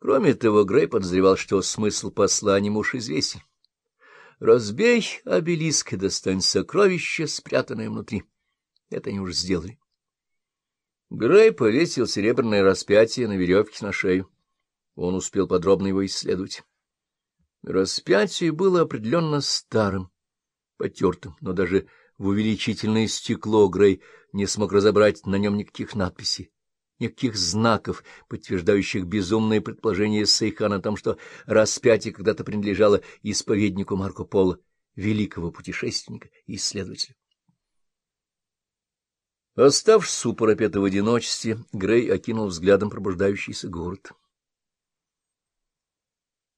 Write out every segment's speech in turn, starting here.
Кроме того, Грей подозревал, что смысл послания уж известен. «Разбей обелиск и достань сокровище, спрятанное внутри». Это они уже сделали. Грей повесил серебряное распятие на веревке на шею. Он успел подробно его исследовать. Распятие было определенно старым, потертым, но даже в увеличительное стекло Грей не смог разобрать на нем никаких надписей, никаких знаков, подтверждающих безумное предположение Сейхана о том, что распятие когда-то принадлежало исповеднику Марко Поло, великого путешественника и исследователя. Оставшись у парапета в одиночестве, Грей окинул взглядом пробуждающийся город.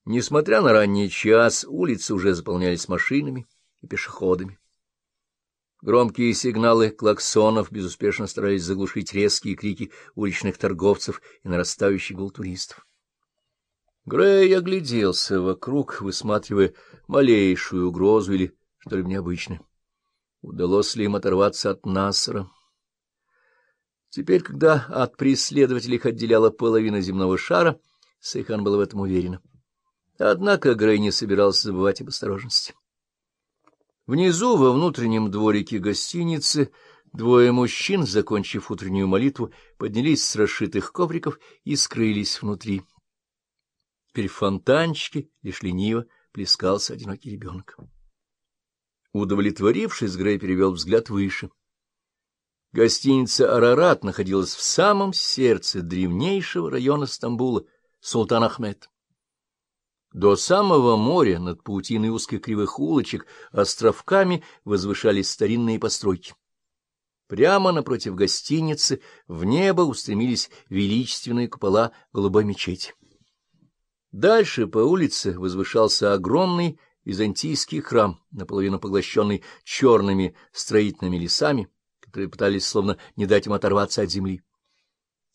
Несмотря на ранний час, улицы уже заполнялись машинами и пешеходами. Громкие сигналы клаксонов безуспешно старались заглушить резкие крики уличных торговцев и нарастающий гул туристов. Грей огляделся вокруг, высматривая малейшую угрозу или что-либо необычное. Удалось ли им оторваться от Насра? Теперь, когда от преследователей их отделяла половина земного шара, Сейхан был в этом уверен. Однако Грей не собирался забывать об осторожности. Внизу, во внутреннем дворике гостиницы, двое мужчин, закончив утреннюю молитву, поднялись с расшитых ковриков и скрылись внутри. Теперь в фонтанчике лишь лениво плескался одинокий ребенок. Удовлетворившись, Грей перевел взгляд выше — Гостиница «Арарат» находилась в самом сердце древнейшего района Стамбула, Султан Ахмед. До самого моря над паутиной узких кривых улочек островками возвышались старинные постройки. Прямо напротив гостиницы в небо устремились величественные купола голубой мечети. Дальше по улице возвышался огромный византийский храм, наполовину поглощенный черными строительными лесами, которые пытались словно не дать им оторваться от земли.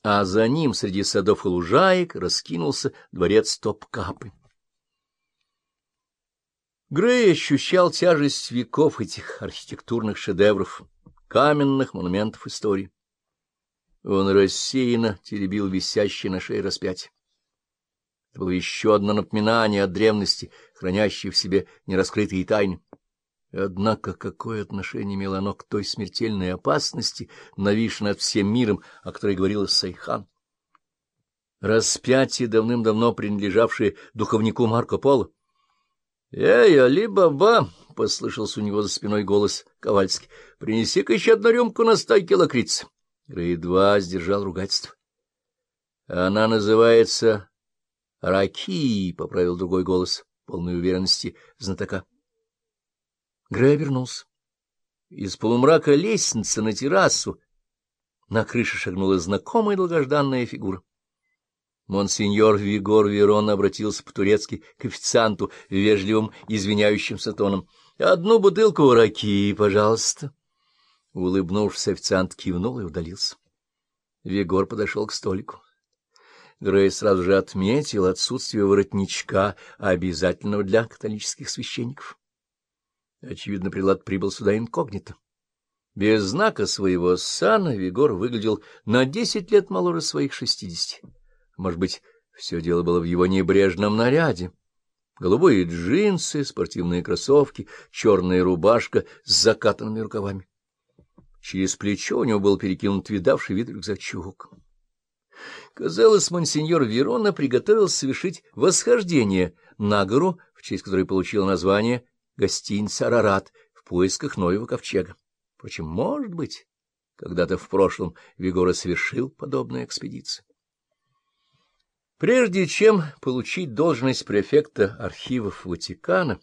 А за ним среди садов и лужаек раскинулся дворец Топкапы. Грей ощущал тяжесть веков этих архитектурных шедевров, каменных монументов истории. Он рассеянно теребил висящее на шее распятие. Это было еще одно напоминание о древности, хранящей в себе нераскрытые тайны. Однако какое отношение имело оно к той смертельной опасности, нависшей над всем миром, о которой говорила Сайхан? Распятие, давным-давно принадлежавшее духовнику Марко Поло. — Эй, Али-Баба! — послышался у него за спиной голос Ковальски. — Принеси-ка еще одну рюмку настойки лакрицы. Грей едва сдержал ругательство. — Она называется Раки, — поправил другой голос, полный уверенности знатока. Грей обернулся. Из полумрака лестницы на террасу на крыше шагнула знакомая долгожданная фигура. Монсеньор Вигор Верон обратился по-турецки к официанту вежливым, извиняющимся тоном. — Одну бутылку раки, пожалуйста. Улыбнувшись, официант кивнул и удалился. Вигор подошел к столику. Грей сразу же отметил отсутствие воротничка, обязательного для католических священников. Очевидно, прилад прибыл сюда инкогнито. Без знака своего сана Вигор выглядел на десять лет моложе своих шестидесяти. Может быть, все дело было в его небрежном наряде. Голубые джинсы, спортивные кроссовки, черная рубашка с закатанными рукавами. Через плечо у него был перекинут видавший вид рюкзачок. Казалось, монсеньор Верона приготовился совершить восхождение на гору, в честь которой получил название гостиница «Арарат» в поисках нового ковчега. Впрочем, может быть, когда-то в прошлом Вигора совершил подобную экспедицию. Прежде чем получить должность префекта архивов Ватикана,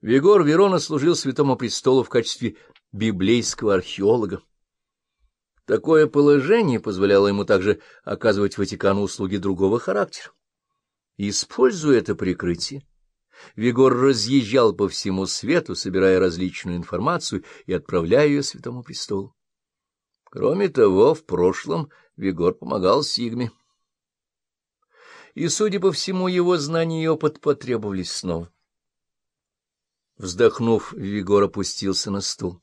Вигор Верона служил Святому Престолу в качестве библейского археолога. Такое положение позволяло ему также оказывать Ватикану услуги другого характера. Используя это прикрытие, Вигор разъезжал по всему свету, собирая различную информацию и отправляя ее Святому Престолу. Кроме того, в прошлом Вигор помогал Сигме. И, судя по всему, его знания и опыт потребовались снова. Вздохнув, Вигор опустился на стул.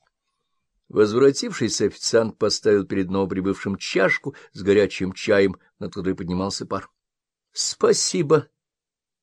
Возвратившийся официант поставил перед новоприбывшим чашку с горячим чаем, над которой поднимался пар. Спасибо,